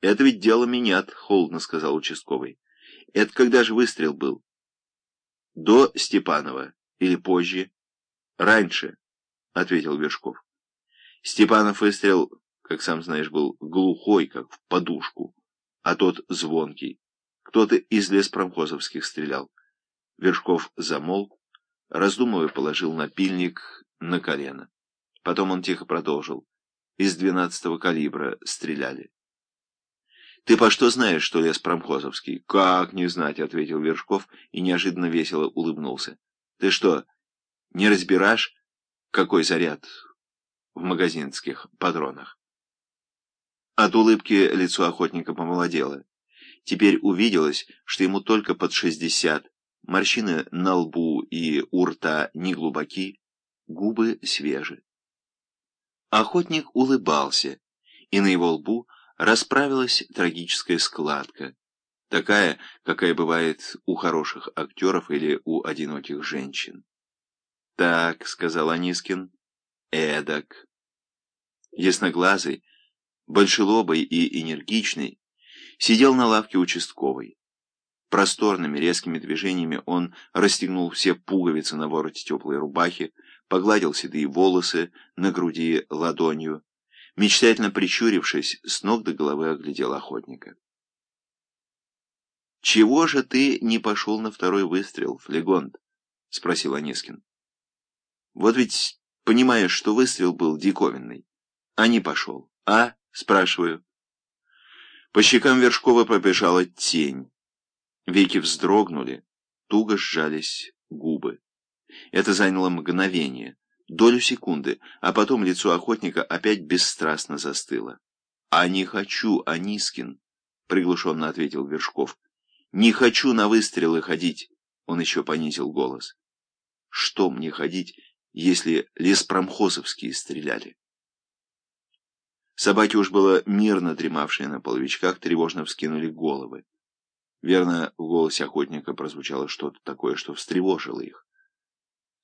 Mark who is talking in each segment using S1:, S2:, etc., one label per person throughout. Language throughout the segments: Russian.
S1: Это ведь дело менят, холодно сказал участковый. Это когда же выстрел был? До Степанова или позже? Раньше, ответил Вершков. Степанов выстрел, как сам знаешь, был глухой, как в подушку, а тот звонкий. Кто-то из леспромхозовских стрелял. Вершков замолк, раздумывая, положил напильник на колено. Потом он тихо продолжил. Из двенадцатого калибра стреляли. «Ты по что знаешь, что лес промхозовский?» «Как не знать», — ответил Вершков и неожиданно весело улыбнулся. «Ты что, не разбираешь, какой заряд в магазинских патронах?» От улыбки лицо охотника помолодело. Теперь увиделось, что ему только под шестьдесят, морщины на лбу и у рта неглубоки, губы свежи. Охотник улыбался, и на его лбу расправилась трагическая складка, такая, какая бывает у хороших актеров или у одиноких женщин. «Так», — сказал Анискин, — «эдак». Ясноглазый, большелобый и энергичный, сидел на лавке участковой. Просторными резкими движениями он расстегнул все пуговицы на вороте теплой рубахи, погладил седые волосы на груди ладонью, мечтательно прищурившись, с ног до головы оглядел охотника. «Чего же ты не пошел на второй выстрел, Флегонт?» — спросил Анискин. «Вот ведь понимаешь, что выстрел был диковинный, а не пошел. А?» — спрашиваю. По щекам Вершкова побежала тень. Веки вздрогнули, туго сжались губы. Это заняло мгновение, долю секунды, а потом лицо охотника опять бесстрастно застыло. «А не хочу, Анискин», — приглушенно ответил Вершков. «Не хочу на выстрелы ходить», — он еще понизил голос. «Что мне ходить, если леспромхозовские стреляли?» Собаки уж было мирно дремавшие на половичках, тревожно вскинули головы. Верно, в голосе охотника прозвучало что-то такое, что встревожило их.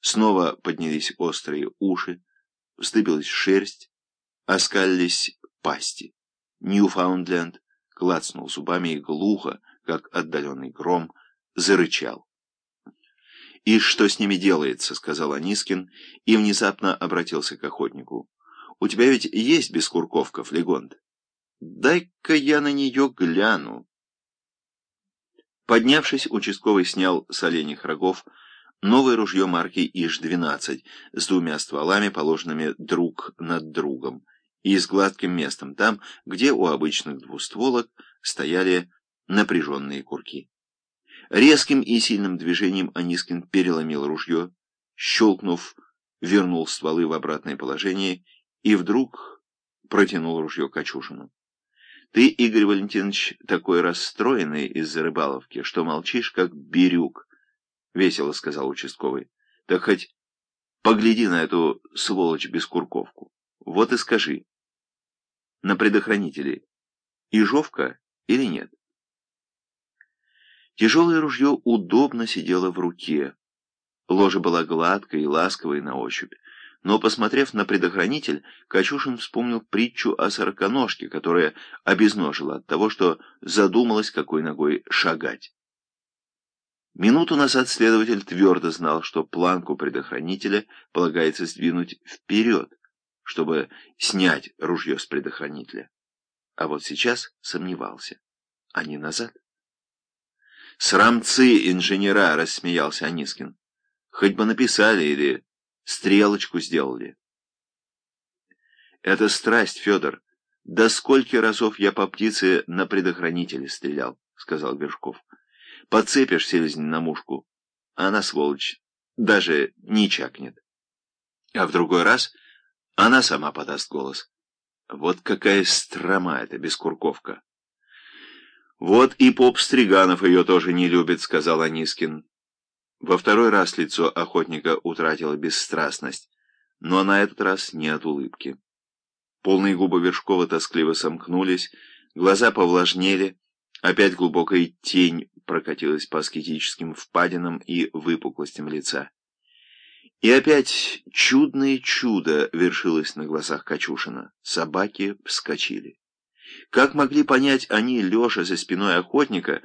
S1: Снова поднялись острые уши, вздыбилась шерсть, оскалились пасти. Ньюфаундленд клацнул зубами и глухо, как отдаленный гром, зарычал. «И что с ними делается?» — сказал Анискин и внезапно обратился к охотнику. «У тебя ведь есть бескурковка, Флегонт? Дай-ка я на нее гляну». Поднявшись, участковый снял с оленьих рогов Новое ружье марки ИЖ-12 с двумя стволами, положенными друг над другом, и с гладким местом там, где у обычных двустволок стояли напряженные курки. Резким и сильным движением Анискин переломил ружье, щелкнув, вернул стволы в обратное положение и вдруг протянул ружье Качушину. «Ты, Игорь Валентинович, такой расстроенный из-за рыбаловки, что молчишь, как бирюк». — весело сказал участковый. — Так хоть погляди на эту сволочь бескурковку. Вот и скажи. На предохранителе ижовка или нет? Тяжелое ружье удобно сидело в руке. Ложа была гладкой и ласковой на ощупь. Но, посмотрев на предохранитель, Качушин вспомнил притчу о сороконожке, которая обезножила от того, что задумалась, какой ногой шагать. Минуту назад следователь твердо знал, что планку предохранителя полагается сдвинуть вперед, чтобы снять ружье с предохранителя. А вот сейчас сомневался. А не назад? «Срамцы инженера!» — рассмеялся Анискин. «Хоть бы написали или стрелочку сделали». «Это страсть, Федор. Да сколько разов я по птице на предохранителе стрелял», — сказал Вершков. Подцепишь селезень на мушку, а она, сволочь, даже не чакнет. А в другой раз она сама подаст голос. Вот какая строма эта бескурковка. Вот и поп Стриганов ее тоже не любит, сказал Анискин. Во второй раз лицо охотника утратило бесстрастность, но на этот раз не от улыбки. Полные губы Вершкова тоскливо сомкнулись, глаза повлажнели, опять глубокая тень прокатилась по аскетическим впадинам и выпуклостям лица. И опять чудное чудо вершилось на глазах Качушина. Собаки вскочили. Как могли понять они, лежа за спиной охотника,